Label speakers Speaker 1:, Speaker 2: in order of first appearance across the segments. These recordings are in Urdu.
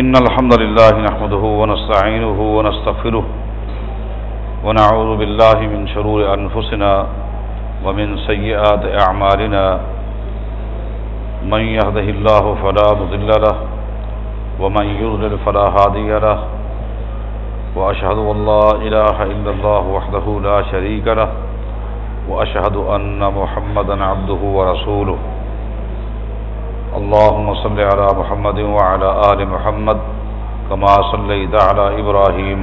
Speaker 1: إن الحمد لله نحمده ونستعينه ونستغفره ونعوذ بالله من شرور أنفسنا ومن سيئات أعمالنا من يهده الله فلا مضل له ومن يضلل فلا هادي له وأشهد أن لا إله إلا الله وحده لا شريك له وأشهد أن محمدا عبده ورسوله اللهم صل على محمد وعلى آل محمد كما صليت على إبراهيم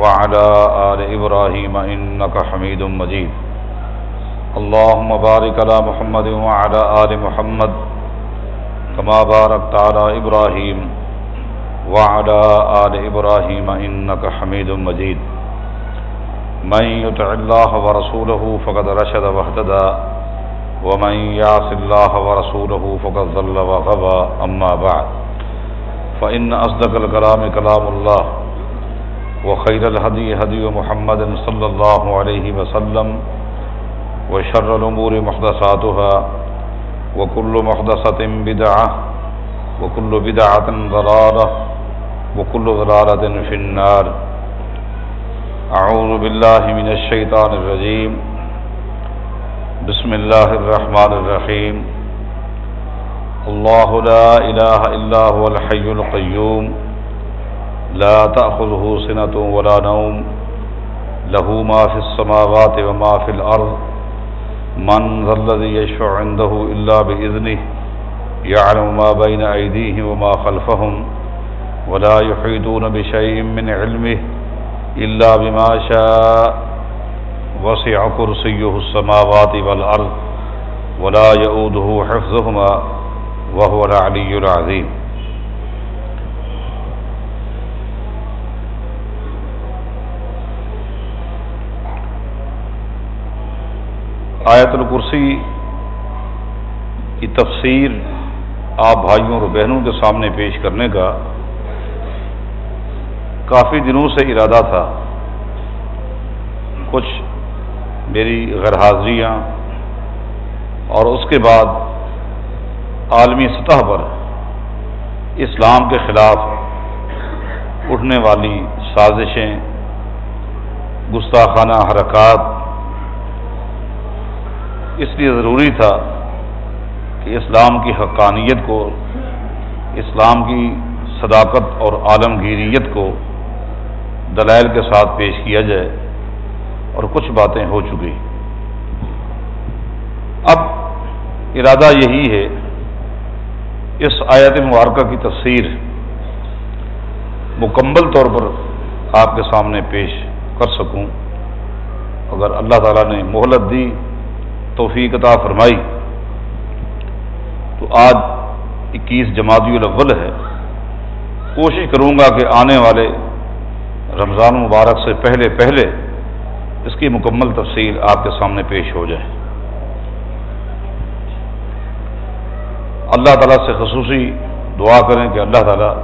Speaker 1: وعلى آل إبراهيم إنك حميد مجيد. اللهم بارك على محمد وعلى آل محمد كما باركت على إبراهيم وعلى آل إبراهيم إنك حميد مجيد. من يطع الله ورسوله فقد رشد واهتدى. ومن يعص الله ورسوله فقد ضل وغوى أما بعد. فإن أصدق الكلام كلام الله، وخير الهدي هدي محمد صلى الله عليه وسلم، وشر الأمور محدثاتها، وكل محدثة بدعة، وكل بدعة ضلالة، وكل ضلالة في النار. أعوذ بالله من الشيطان الرجيم. بسم الله الرحمن الرحيم الله لا إله إلا هو الحي القيوم لا تأخذه سنة ولا نوم له ما في السماوات وما في الأرض من ذا الذي يشفع عنده إلا بإذنه يعلم ما بين أيديهم وما خلفهم ولا يحيطون بشيء من علمه إلا بما شاء وسع كرسيه السماوات والأرض ولا يؤوده حفظهما وهو العلي العظيم. آیت الکرسی کی تفسیر آپ بھائیوں اور بہنوں کے سامنے پیش کرنے کا کافی دنوں سے ارادہ تھا۔ کچھ میری غیر حاضریاں، اور اس کے بعد عالمی سطح پر اسلام کے خلاف اٹھنے والی سازشیں، گستاخانہ حرکات، اس لیے ضروری تھا کہ اسلام کی حقانیت کو، اسلام کی صداقت اور عالمگیریت کو دلائل کے ساتھ پیش کیا جائے۔ اور کچھ باتیں ہو چکی۔ اب ارادہ یہی ہے، اس آیت مبارکہ کی تفسیر مکمل طور پر آپ کے سامنے پیش کر سکوں۔ اگر اللہ تعالیٰ نے مہلت دی، توفیق عطا فرمائی، تو آج اکیس جماعتی الاول ہے۔ کوشش کروں گا کہ آنے والے رمضان مبارک سے پہلے پہلے اس کی مکمل تفصیل آپ کے سامنے پیش ہو جائے۔ اللہ تعالیٰ سے خصوصی دعا کریں کہ اللہ تعالیٰ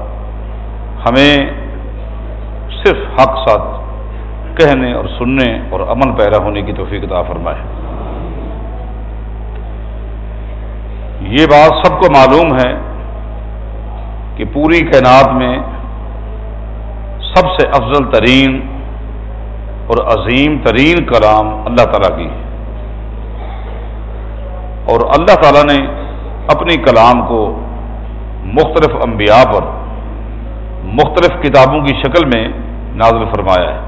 Speaker 1: ہمیں صرف حق ساتھ کہنے اور سننے اور عمل پیرا ہونے کی توفیق عطا فرمائے۔ یہ بات سب کو معلوم ہے کہ پوری کائنات میں سب سے افضل ترین اور عظیم ترین کلام اللہ تعالیٰ کی ہے۔ اور اللہ تعالیٰ نے اپنی کلام کو مختلف انبیاء پر مختلف کتابوں کی شکل میں نازل فرمایا ہے۔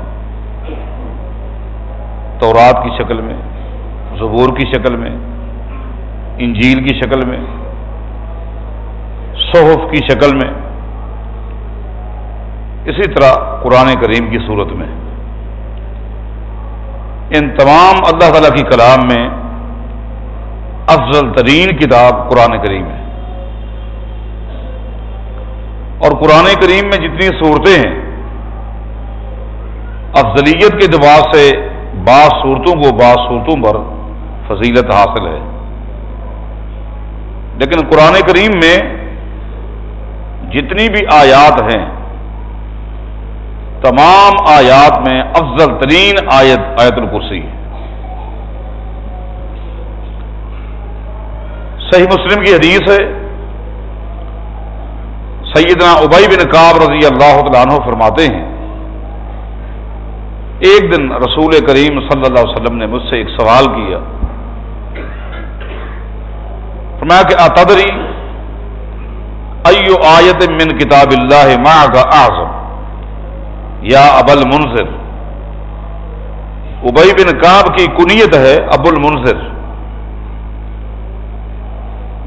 Speaker 1: تورات کی شکل میں، زبور کی شکل میں، انجیل کی شکل میں، صحف کی شکل میں، اسی طرح قرآن کریم کی صورت میں۔ ان تمام اللہ تعالی کی کلام میں افضل ترین کتاب قرآن کریم ہے۔ اور قرآن کریم میں جتنی صورتیں ہیں، افضلیت کے دباؤ سے بعض صورتوں کو بعض صورتوں پر فضیلت حاصل ہے۔ لیکن قرآن کریم میں جتنی بھی آیات ہیں تمام آیات میں افضل ترین آیت آیت الکرسی ہے۔ صحیح مسلم کی حدیث ہے۔ سیدنا ابئی بن کاب رضی اللہ تعالیٰ عنہ فرماتے ہیں، ایک دن رسول کریم صلی اللہ علیہ وسلم نے مجھ سے ایک سوال کیا۔ فرمایا کہ اتدری، ایو آیت من کتاب اللہ ما کا اعظم؟ یا ابل منظر ابئی بن کاب کی کنیت ہے ابو المنظر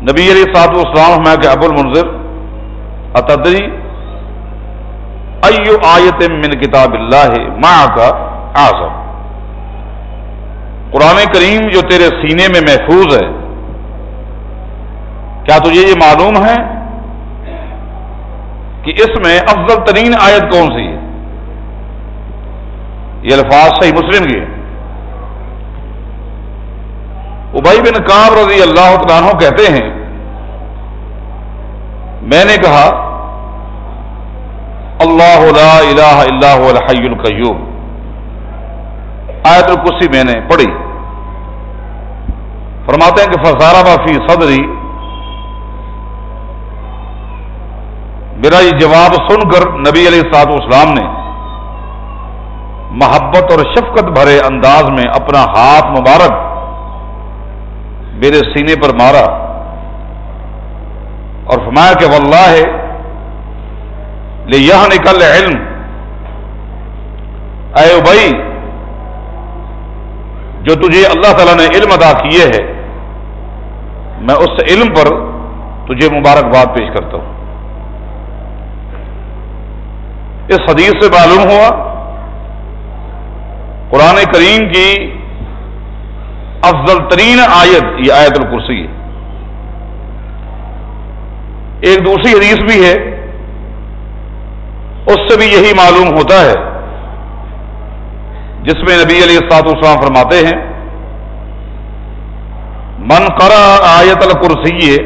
Speaker 1: نبی علی سات اسلام میں کہ ابو المنظر اتدری ایو آیت من کتاب اللہ ما کا آزم قرآن کریم جو تیرے سینے میں محفوظ ہے، کیا تجھے یہ معلوم ہے کہ اس میں افضل ترین آیت کون سی؟ ہے یہ الفاظ صحیح مسلم کی ابئی بن کام رضی اللہ عنہ کہتے ہیں، میں نے کہا، اللہ لا الہ الا هو الحی القیوم۔ آیت الکسی میں نے پڑھی۔ فرماتے ہیں کہ فسارا بافی صدری میرا یہ جواب سن کر نبی علیہ سعد اسلام نے محبت اور شفقت بھرے انداز میں اپنا ہاتھ مبارک میرے سینے پر مارا اور فرمایا کہ واللہ ہے لے یہ نکل علم اے بھائی جو تجھے اللہ تعالیٰ نے علم ادا کیے ہے میں اس علم پر تجھے مبارکباد پیش کرتا ہوں۔ اس حدیث سے معلوم ہوا قرآن کریم کی افضل ترین آیت یہ آیت الکرسی ہے۔ ایک دوسری حدیث بھی ہے۔ اس سے بھی یہی معلوم ہوتا ہے۔ جس میں نبی علی سات اسلام فرماتے ہیں، من کرا آیت الکرسی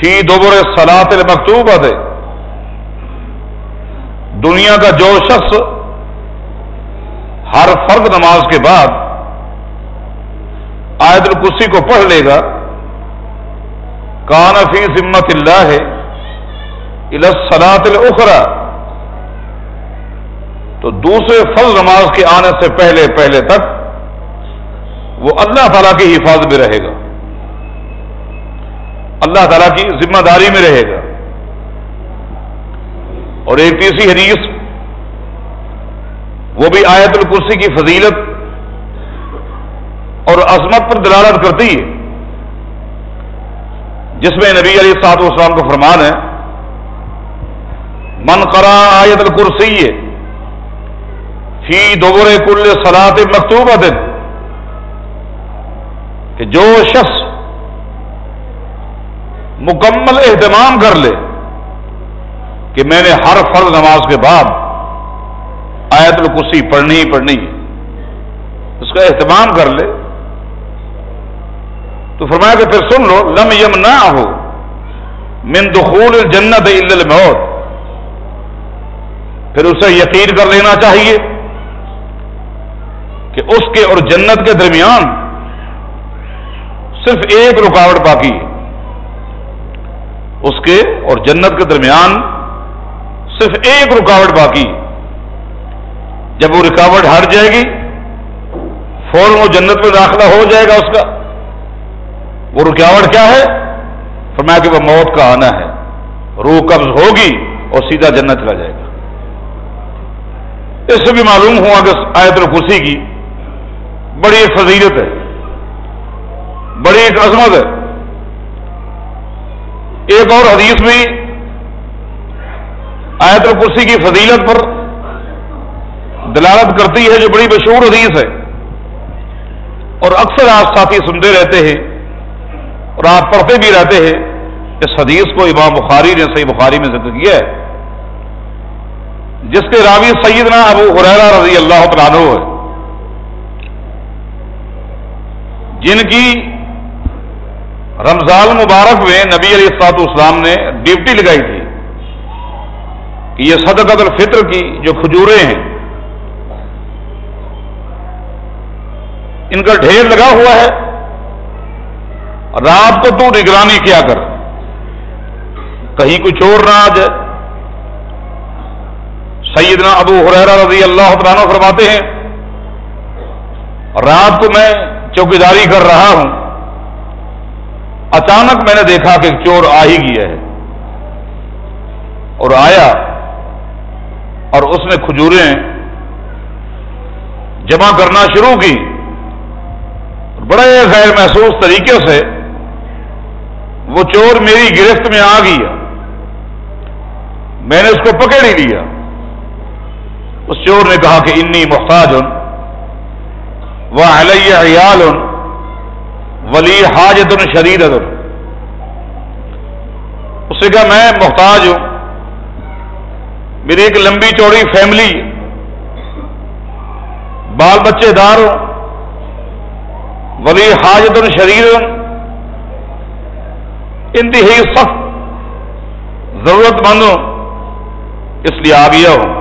Speaker 1: فی دوبر سلاط المکتوب ہے دنیا کا جو شخص ہر فرد نماز کے بعد آیت الکرسی کو پڑھ لے گا۔ کان فی ذمت اللہ ہے الاسلاط الاخرا تو دوسرے فض نماز کے آنے سے پہلے پہلے تک وہ اللہ تعالی کی حفاظت میں رہے گا۔ اللہ تعالی کی ذمہ داری میں رہے گا۔ اور ایک تیسری حدیث وہ بھی آیت الکرسی کی فضیلت اور عظمت پر دلالت کرتی ہے۔ جس میں نبی علی سعد اسلام کا فرمان ہے، من کرا آیت الکرسی فی دوبر کل سلاد مکتوب دن کہ جو شخص مکمل اہتمام کر لے کہ میں نے ہر فرض نماز کے بعد آیت الکرسی پڑھنی ہی پڑھنی اس کا اہتمام کر لے۔ تو فرمایا کہ پھر سن لو، لم یم نہ ہو من دخول جنت الموت۔ پھر اسے یقین کر لینا چاہیے کہ اس کے اور جنت کے درمیان صرف ایک رکاوٹ باقی ہے۔ اس کے اور جنت کے درمیان صرف ایک رکاوٹ باقی جب وہ رکاوٹ ہٹ جائے گی، فوراً وہ جنت میں داخلہ ہو جائے گا اس کا۔ وہ رکاوٹ کیا ہے؟ فرمایا کہ وہ موت کا آنا ہے۔ روح قبض ہوگی اور سیدھا جنت چلا جائے گا۔ اس سے بھی معلوم ہوا کہ آیت الکرسی کی بڑی ایک فضیلت ہے، بڑی ایک عظمت ہے۔ ایک اور حدیث بھی آیت الکرسی کی فضیلت پر دلالت کرتی ہے جو بڑی مشہور حدیث ہے۔ اور اکثر آپ ساتھی سنتے رہتے ہیں اور آپ پڑھتے بھی رہتے ہیں۔ اس حدیث کو امام بخاری نے صحیح بخاری میں ذکر کیا ہے۔ جس کے راوی سیدنا ابو حریرا رضی اللہ تعالیٰ ہے جن کی رمضان مبارک میں نبی علیہ السلاط اسلام نے ڈیوٹی لگائی تھی کہ یہ صدقت الفطر کی جو کھجورے ہیں ان کا ڈھیر لگا ہوا ہے۔ رات کو تو نگرانی کیا کر۔ کہیں کوئی چور نہ آ جائے۔ سیدنا ابو حریرا رضی اللہ عنہ فرماتے ہیں، رات کو میں چوکیداری کر رہا ہوں۔ اچانک میں نے دیکھا کہ چور آ ہی گیا ہے۔ اور آیا اور اس نے کھجوریں جمع کرنا شروع کی۔ بڑے غیر محسوس طریقے سے وہ چور میری گرفت میں آ گیا۔ میں نے اس کو پکڑ ہی لیا۔ اس چور نے کہا کہ انی محتاج ہوں وہ علیہ عیال ہوں ولی حاجت ان شریر اس سے کہا میں محتاج ہوں۔ میری ایک لمبی چوڑی فیملی بال بچے دار ہوں۔ ولی حاجت ان شریر انتہائی سخت ضرورت مند اس لیے آ گیا ہوں۔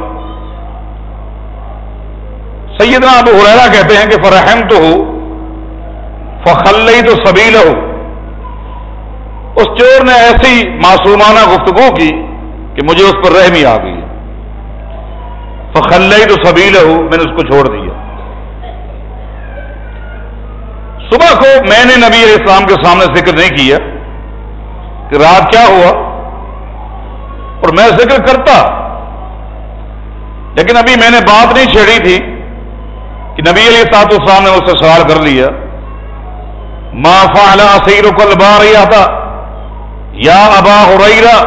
Speaker 1: سیدنا ابو حریرا کہتے ہیں کہ فرحم تو ہو فخل تو سبیل ہو اس چور نے ایسی معصومانہ گفتگو کی کہ مجھے اس پر رحمی آ گئی۔ فخل تو سبیل ہو میں نے اس کو چھوڑ دیا صبح کو میں نے نبی علیہ السلام کے سامنے ذکر نہیں کیا کہ رات کیا ہوا اور میں ذکر کرتا لیکن ابھی میں نے بات نہیں چھیڑی تھی کہ نبی علیہ سات السلام نے اس سے سوال کر لیا۔ ما فعل سیر کل بار تھا یا ابا ہریرا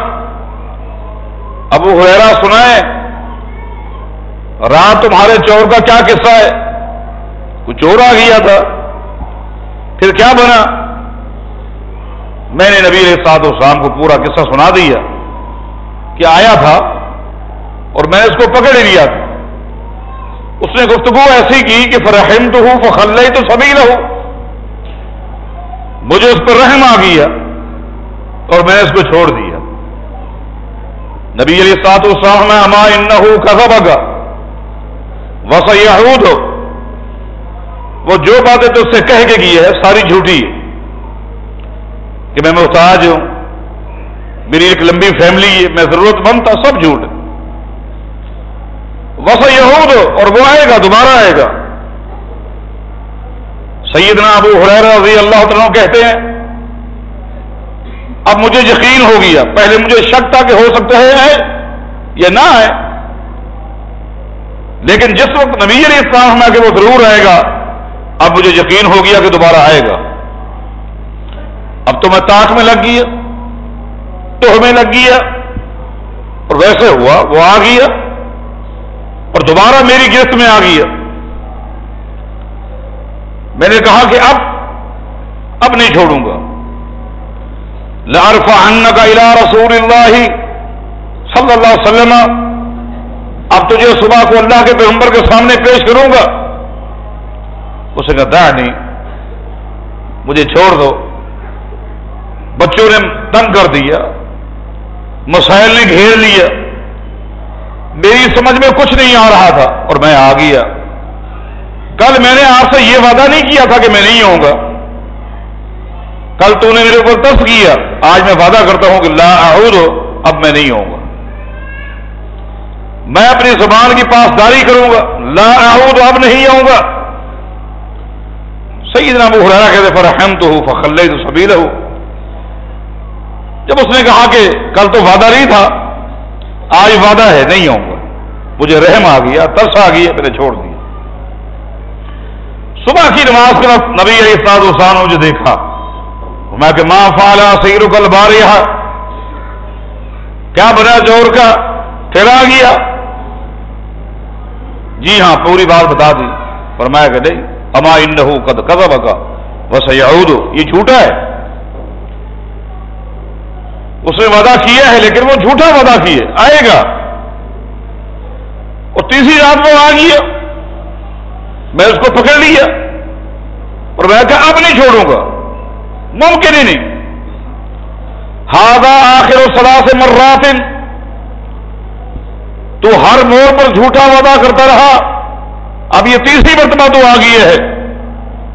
Speaker 1: ابو ہریرا سنائے رات تمہارے چور کا کیا قصہ ہے؟ کچھ چور آ گیا تھا۔ پھر کیا بنا؟ میں نے نبی علیہ سات السلام کو پورا قصہ سنا دیا کہ آیا تھا اور میں اس کو پکڑ ہی لیا تھا۔ اس نے گفتگو ایسی کی کہ فرحم تو ہوں فخل تو سبھی رہو مجھے اس پر رحم آ گیا اور میں نے اس کو چھوڑ دیا۔ نبی علی سات السلام اما ان کسا بگا وسا ہو وہ جو باتیں تو اس سے کہہ کے کی ہے، ساری جھوٹی کہ میں محتاج ہوں، میری ایک لمبی فیملی ہے، میں ضرورت مند تھا، سب جھوٹ وسا یہود، اور وہ آئے گا، دوبارہ آئے گا۔ سیدنا ابو حریر رضی اللہ تعالیٰ کہتے ہیں، اب مجھے یقین ہو گیا، پہلے مجھے شک تھا کہ ہو سکتا ہے یا نہ ہے۔ لیکن جس وقت نبی علیہ السلام کہ وہ ضرور آئے گا اب مجھے یقین ہو گیا کہ دوبارہ آئے گا۔ اب تو میں تاک میں لگ گیا تو ہمیں لگ گیا، اور ویسے ہوا، وہ آ گیا، اور دوبارہ میری گرفت میں آ گیا۔ میں نے کہا کہ اب اب نہیں چھوڑوں گا۔ لارفا ان کا الا رسول اللہ صلی اللہ علیہ وسلم۔ اب تجھے صبح کو اللہ کے پیغمبر کے سامنے پیش کروں گا۔ اسے کہتا ہے نہیں، مجھے چھوڑ دو۔ بچوں نے تنگ کر دیا، مسائل نے گھیر لیا۔ میری سمجھ میں کچھ نہیں آ رہا تھا اور میں آ گیا۔ کل میں نے آپ سے یہ وعدہ نہیں کیا تھا کہ میں نہیں آؤں گا۔ کل تو نے میرے اوپر ترس کیا۔ آج میں وعدہ کرتا ہوں کہ لا اعود، اب میں نہیں آؤں گا۔ میں اپنی زبان کی پاسداری کروں گا۔ لا اعود، اب نہیں آؤں گا۔ صحیح ابو ہرا کہتے پر تو ہوں فخل تو سبھی رہو جب اس نے کہا کہ کل تو وعدہ نہیں تھا، آج وعدہ ہے، نہیں آؤں گا۔ مجھے رحم آ گیا، ترس آ گیا، میں نے چھوڑ دیا۔ صبح کی نماز کے وقت نبی علیہ السلام حسان مجھے دیکھا۔ میں کہ ماں فالا سیر کل بار کیا بنا جوہر کا؟ پھر آ گیا۔ جی ہاں پوری بات بتا دی۔ فرمایا کہ نہیں۔ اما ان قد کب کا بس یہ جھوٹا ہے۔ اس نے وعدہ کیا ہے لیکن وہ جھوٹا وعدہ کیے آئے گا۔ اور تیسری رات وہ آ گیا۔ میں اس کو پکڑ لیا۔ اور میں کہا، اب نہیں چھوڑوں گا۔ ممکن ہی نہیں۔ ہاضا آخر و سدا سے مر تو ہر موڑ پر جھوٹا وعدہ کرتا رہا۔ اب یہ تیسری مرتبہ تو آ گئی ہے۔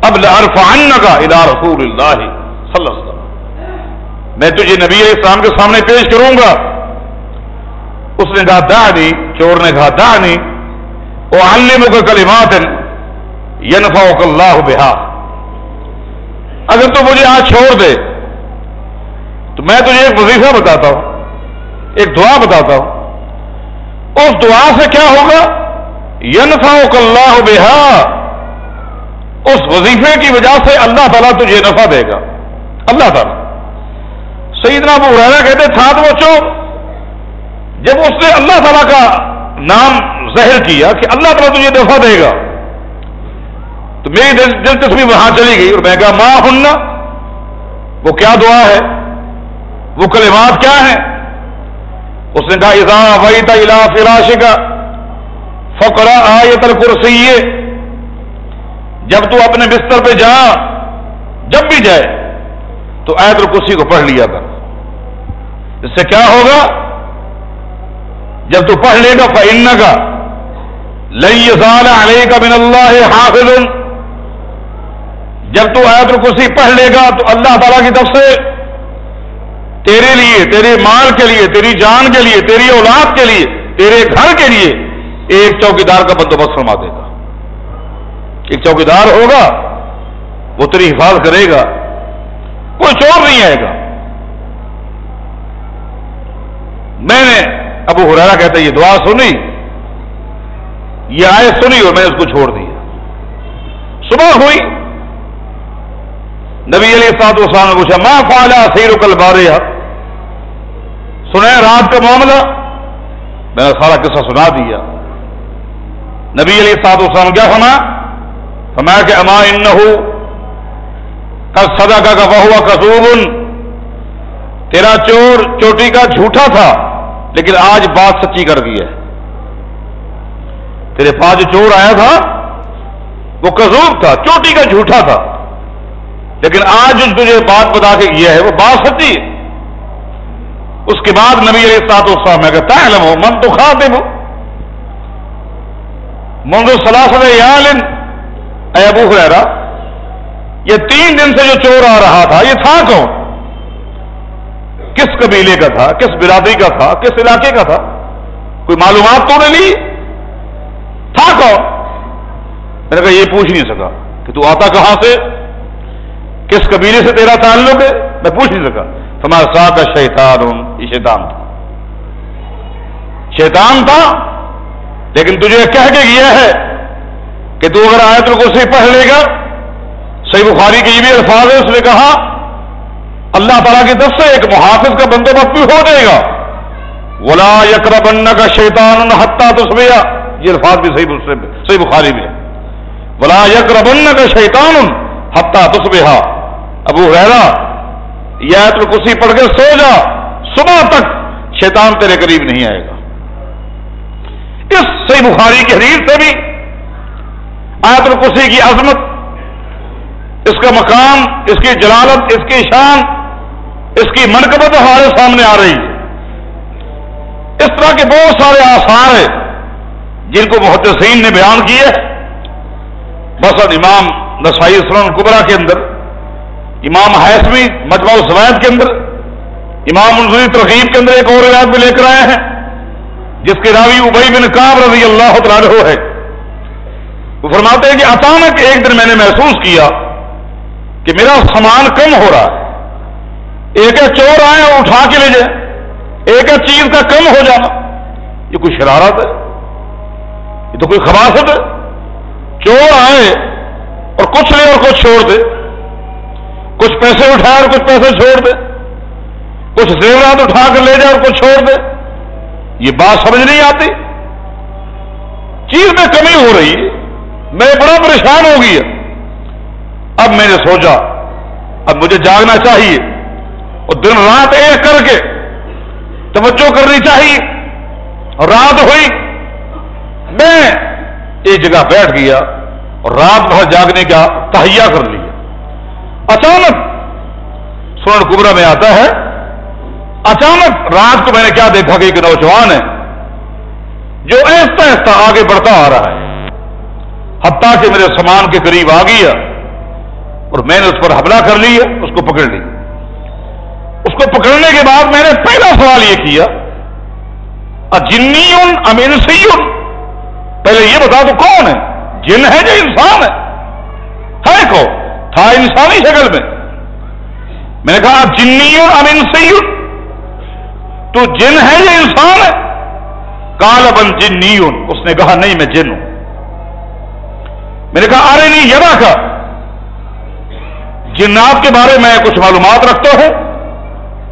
Speaker 1: اب لرفان کا ادا رسول اللہ صلی اللہ علیہ وسلم۔ میں تجھے نبی علیہ السلام کے سامنے پیش کروں گا۔ اس نے کہا دا نہیں چور نے کہا دا نہیں وہ علم کا کلمات ینفا اللہ بہا۔ اگر تو مجھے آج چھوڑ دے، تو میں تجھے ایک وظیفہ بتاتا ہوں، ایک دعا بتاتا ہوں۔ اس دعا سے کیا ہوگا؟ ینفا اللہ بہا۔ اس وظیفے کی وجہ سے اللہ تعالیٰ تجھے نفع دے گا۔ اللہ تعالیٰ۔ سیدنا ابو حرا کہتے تھا تو وہ جب اس نے اللہ تعالیٰ کا نام ظاہر کیا کہ اللہ تعالیٰ تجھے نفع دے گا، تو میری دلچسپی وہاں چلی گئی اور میں کہا ماں ہننا وہ کیا دعا ہے؟ وہ کلمات کیا ہیں؟ اس نے کہا اضا وئی الا فراش کا فکرا آئے تر جب تو اپنے بستر پہ جا، جب بھی جائے، تو آیت الکرسی کو پڑھ لیا کر۔ اس سے کیا ہوگا؟ جب تو پڑھ لے گا فن کا لئی سال علیہ کا بن اللہ حافظ۔ جب تو آیت الکرسی پڑھ لے گا، تو اللہ تعالی کی طرف سے تیرے لیے، تیرے مال کے لیے، تیری جان کے لیے، تیری اولاد کے لیے، تیرے گھر کے لیے ایک چوکیدار کا بندوبست فرما دے گا۔ ایک چوکیدار ہوگا، وہ تیری حفاظت کرے گا۔ کوئی چور نہیں آئے گا۔ میں نے ابو ہرارا کہتا یہ دعا سنی۔ یہ آئے سنی اور میں اس کو چھوڑ دیا۔ صبح ہوئی۔ نبی علی سات وسلام نے پوچھا ماں فالا سیر کل بارے سنا رات کا معاملہ۔ میں نے سارا قصہ سنا دیا۔ نبی علی سات وسلام کیا سنا فرمایا کہ اما ان کل سدا کا ہوا کسوب. تیرا چور چوٹی کا جھوٹا تھا، لیکن آج بات سچی کر دی ہے۔ تیرے پاس جو چور آیا تھا، وہ کزوب تھا، چوٹی کا جھوٹا تھا۔ لیکن آج جو تجھے بات بتا کے کیا ہے، وہ بات سچی ہے۔ اس کے بعد نبی علیہ سات اسلام میں کہتا ہے ہو، من تو کھا دے وہ منگو اے ابو خیرا یہ تین دن سے جو چور آ رہا تھا، یہ تھا کون؟ کس قبیلے کا تھا؟ کس برادری کا تھا؟ کس علاقے کا تھا؟ کوئی معلومات تو نے لی؟ تھا کون؟ میں نے کہا، یہ پوچھ نہیں سکا کہ تو آتا کہاں سے؟ کس قبیلے سے تیرا تعلق ہے؟ میں پوچھ نہیں سکا۔ ہمارا ساتھ شیطان ہوں یہ شیطان تھا۔ شیطان تھا لیکن تجھے کہہ کے گیا ہے کہ تو اگر آئے تو صحیح پڑھ لے گا، صحیح بخاری کے یہ بھی الفاظ ہے اس نے کہا، اللہ تعالیٰ کی طرف سے ایک محافظ کا بندوبست بھی ہو جائے گا۔ ولا یکر بن کا شیطان حتہ تو یہ الفاظ بھی صحیح صحیح بخاری میں ولا یکر بن کا شیطان حتہ تو ابو رحرا یہ تو کسی پڑھ کے سو جا، صبح تک شیطان تیرے قریب نہیں آئے گا۔ اس صحیح بخاری کی حدیث سے بھی آیت الکسی کی عظمت، اس کا مقام، اس کی جلالت، اس کی شان، اس کی منقبت ہمارے سامنے آ رہی ہے۔ اس طرح کے بہت سارے آثار ہیں جن کو محدثین نے بیان کیے۔ مثلا امام نسائی اسلام کبرا کے اندر، امام حیثمی مجموع السوائد کے اندر، امام منظری ترغیب کے اندر ایک اور روایت بھی لے کر آئے ہیں۔ جس کے راوی ابئی بن کاب رضی اللہ تعالی ہے۔ وہ فرماتے ہیں کہ اچانک ایک دن میں نے محسوس کیا کہ میرا سامان کم ہو رہا ہے۔ ایک ایک چور آئے اور اٹھا کے لے جائے۔ ایک ایک چیز کا کم ہو جانا۔ یہ کوئی شرارت ہے؟ یہ تو کوئی خباست ہے؟ چور آئے اور کچھ لے اور کچھ چھوڑ دے۔ کچھ پیسے اٹھائے اور کچھ پیسے چھوڑ دے۔ کچھ زیورات اٹھا کر لے جائے اور کچھ چھوڑ دے۔ یہ بات سمجھ نہیں آتی۔ چیز میں کمی ہو رہی ہے۔ میں بڑا پریشان ہو گئی اب میں نے سوچا، اب مجھے جاگنا چاہیے۔ اور دن رات ایک کر کے توجہ کرنی چاہیے۔ رات ہوئی۔ میں ایک جگہ بیٹھ گیا اور رات بھر جاگنے کا تہیا کر لیا۔ اچانک سورن کبرا میں آتا ہے۔ اچانک رات کو میں نے کیا دیکھا کہ ایک نوجوان ہے، جو ایستا ایستا آگے بڑھتا آ رہا ہے۔ حتیٰ کہ میرے سامان کے قریب آ گیا اور میں نے اس پر حملہ کر لیا، اس کو پکڑ لیا۔ اس کو پکڑنے کے بعد میں نے پہلا سوال یہ کیا جنی امین سیون پہلے یہ بتا تو کون ہے؟ جن ہے جو انسان ہے۔ ہے کو، تھا انسانی شکل میں۔ میں نے کہا جنی امین سیون تو جن ہے یا انسان؟ ہے کال بن جنی اس نے کہا، نہیں، میں جن ہوں۔ میں نے کہا، ارے نہیں، یہ کا جنات کے بارے میں کچھ معلومات رکھتا ہوں۔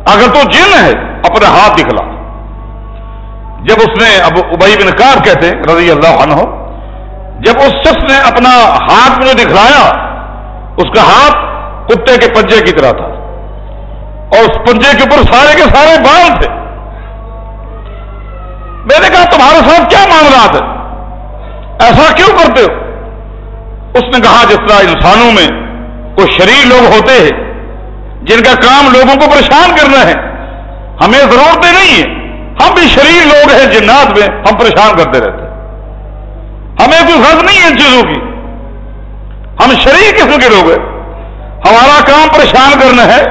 Speaker 1: اگر تو جن ہے، اپنے ہاتھ دکھلا۔ جب اس نے اب ابئی بن کار کہتے رضی اللہ عنہ، جب اس شخص نے اپنا ہاتھ مجھے دکھلایا، اس کا ہاتھ کتے کے پنجے کی طرح تھا۔ اور اس پنجے کے اوپر سارے کے سارے بال تھے۔ میں نے کہا تمہارے ساتھ کیا معاملات ہے ایسا کیوں کرتے ہو? اس نے کہا، جس طرح انسانوں میں کوئی شریر لوگ ہوتے ہیں، جن کا کام لوگوں کو پریشان کرنا ہے، ہمیں ضرورتیں نہیں ہیں۔ ہم بھی شریر لوگ ہیں، جنات میں ہم پریشان کرتے رہتے ہیں۔ ہمیں کوئی غرض نہیں ہے ان چیزوں کی۔ ہم شریر قسم کے لوگ ہیں۔ ہمارا کام پریشان کرنا ہے،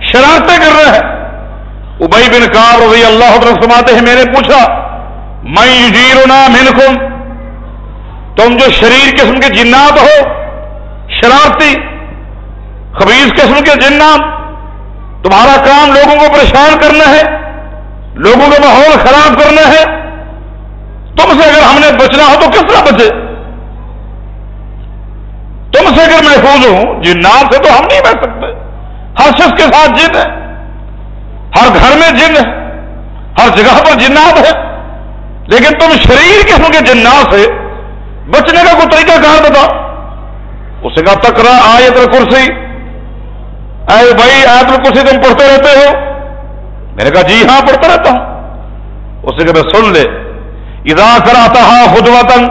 Speaker 1: شرارتیں کرنا ہے۔ ابئی بن کار رضی اللہ سماتے ہیں، میں نے پوچھا میں یجیرنا منکم، تم جو شریر قسم کے جنات ہو، شرارتی خبیص قسم کے جنات، تمہارا کام لوگوں کو پریشان کرنا ہے، لوگوں کا ماحول خراب کرنا ہے، تم سے اگر ہم نے بچنا ہو تو کس طرح بچے؟ تم سے اگر محفوظ ہوں، جنات سے تو ہم نہیں بچ سکتے۔ ہر شخص کے ساتھ جن ہے، ہر گھر میں جن ہے، ہر جگہ پر جنات ہے۔ لیکن تم شریر قسم کے جنات سے بچنے کا کوئی طریقہ کار بتا۔ اسے کہا تکرا آیت کرسی اے بھائی، آیت الکرسی تم پڑھتے رہتے ہو؟ میں نے کہا جی ہاں پڑھتا رہتا ہوں۔ اسے کہ سن لے۔ ادا کراتا ہاں خود وطن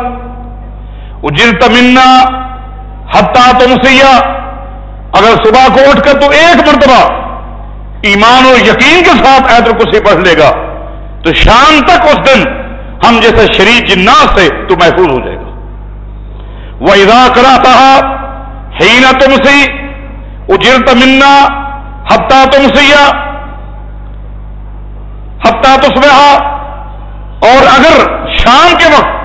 Speaker 1: اجل تمنا ہتا تم سیا اگر صبح کو اٹھ کر تو ایک مرتبہ ایمان اور یقین کے ساتھ ایت الکرسی پڑھ لے گا، تو شام تک اس دن ہم جیسے شریف جنات سے تو محفوظ ہو جائے گا۔ وہ ادا کراتا ہی نہ تم سی اجر تمنا ہفتہ تم سیا ہفتہ تو اور اگر شام کے وقت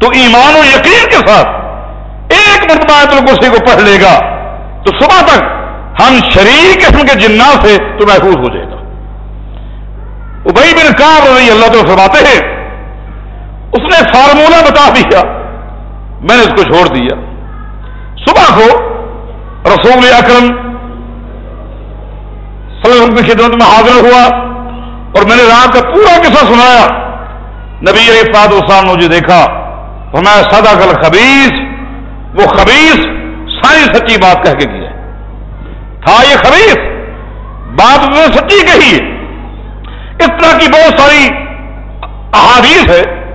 Speaker 1: تو ایمان و یقین کے ساتھ ایک مرتبہ الکرسی کو پڑھ لے گا، تو صبح تک ہم شریر قسم کے جنات سے تو محفوظ ہو جائے گا۔ بھائی بن کار رہی اللہ تو فرماتے ہیں اس نے فارمولہ بتا دیا۔ میں نے اس کو چھوڑ دیا۔ صبح کو رسول اکرم صلی اللہ علیہ وسلم کی خدمت میں حاضر ہوا اور میں نے رات کا پورا قصہ سنایا۔ نبی فاد اسلام نے مجھے دیکھا۔ تو سدا کل خبیص وہ خبیص ساری سچی بات کہہ کے کیا تھا یہ خبیص بات نے سچی کہی ہے۔ اس طرح کی بہت ساری احادیث ہے۔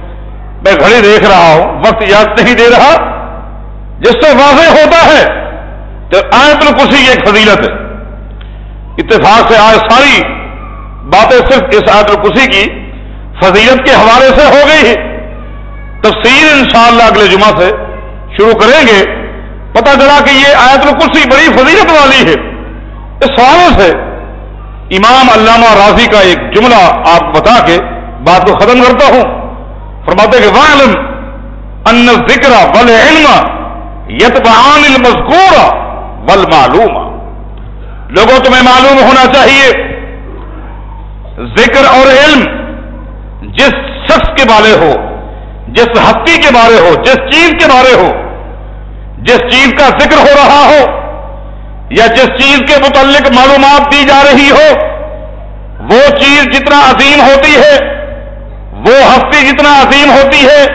Speaker 1: میں گھڑی دیکھ رہا ہوں، وقت یاد نہیں دے رہا۔ جس سے واضح ہوتا ہے تو آیت الکرسی ایک فضیلت ہے۔ اتفاق سے آج ساری باتیں صرف اس آیت الکرسی کی فضیلت کے حوالے سے ہو گئی ہے تفصیل انشاءاللہ اگلے جمعہ سے شروع کریں گے۔ پتہ چلا کہ یہ آیت الکرسی بڑی فضیلت والی ہے۔ اس سوالوں سے امام علامہ راضی کا ایک جملہ آپ بتا کے بات کو ختم کرتا ہوں۔ فرماتے کہ وعلم ان ذکر بل علم یتبعان المذکورہ بل معلوم لوگوں، تمہیں معلوم ہونا چاہیے، ذکر اور علم جس شخص کے بارے ہو، جس ہستی کے بارے ہو، جس چیز کے بارے ہو، جس چیز کا ذکر ہو رہا ہو، یا جس چیز کے متعلق معلومات دی جا رہی ہو، وہ چیز جتنا عظیم ہوتی ہے وہ ہستی جتنا عظیم ہوتی ہے،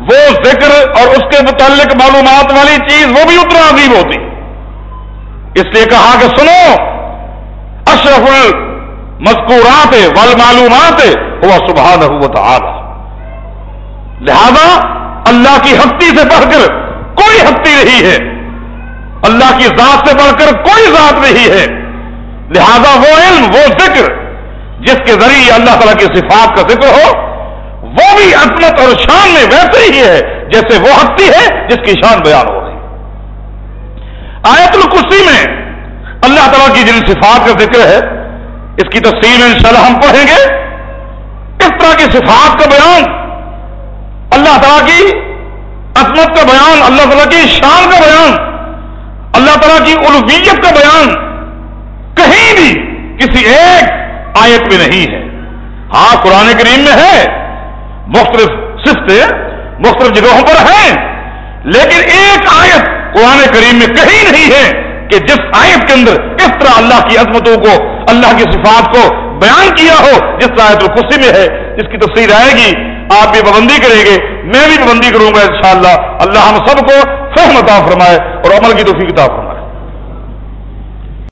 Speaker 1: وہ ذکر اور اس کے متعلق معلومات والی چیز وہ بھی اتنا عظیم ہوتی۔ اس لیے کہا کہ سنو، اشرف المذکورات ول معلومات وہ سبحان ہوا تعالی۔ لہذا اللہ کی ہستی سے بڑھ کر کوئی ہستی نہیں ہے۔ اللہ کی ذات سے بڑھ کر کوئی ذات نہیں ہے۔ لہذا وہ علم، وہ ذکر جس کے ذریعے اللہ تعالیٰ کی صفات کا ذکر ہو، وہ بھی عظمت اور شان میں ویسے ہی ہے جیسے وہ ہستی ہے جس کی شان بیان ہو رہی آیت الکرسی میں اللہ تعالیٰ کی جن صفات کا ذکر ہے، اس کی تفصیل انشاءاللہ ہم پڑھیں گے۔ اس طرح کی صفات کا بیان اللہ تعالیٰ کی عظمت کا بیان، اللہ تعالیٰ کی شان کا بیان، اللہ تعالیٰ کی الویت کا بیان، کہیں بھی کسی ایک آیت میں نہیں ہے۔ ہاں قرآن کریم میں ہے۔ مختلف صفتیں مختلف جگہوں پر ہیں لیکن ایک آیت قرآن کریم میں کہیں نہیں ہے کہ جس آیت کے اندر اس طرح اللہ کی عظمتوں کو، اللہ کی صفات کو بیان کیا ہو، جس آیت الخصی میں ہے، جس کی تفصیل آئے گی۔ آپ بھی پابندی کریں گے، میں بھی پابندی کروں گا انشاءاللہ۔ اللہ ہم سب کو فہم عطا فرمائے اور عمل کی توفیق عطا فرمائے۔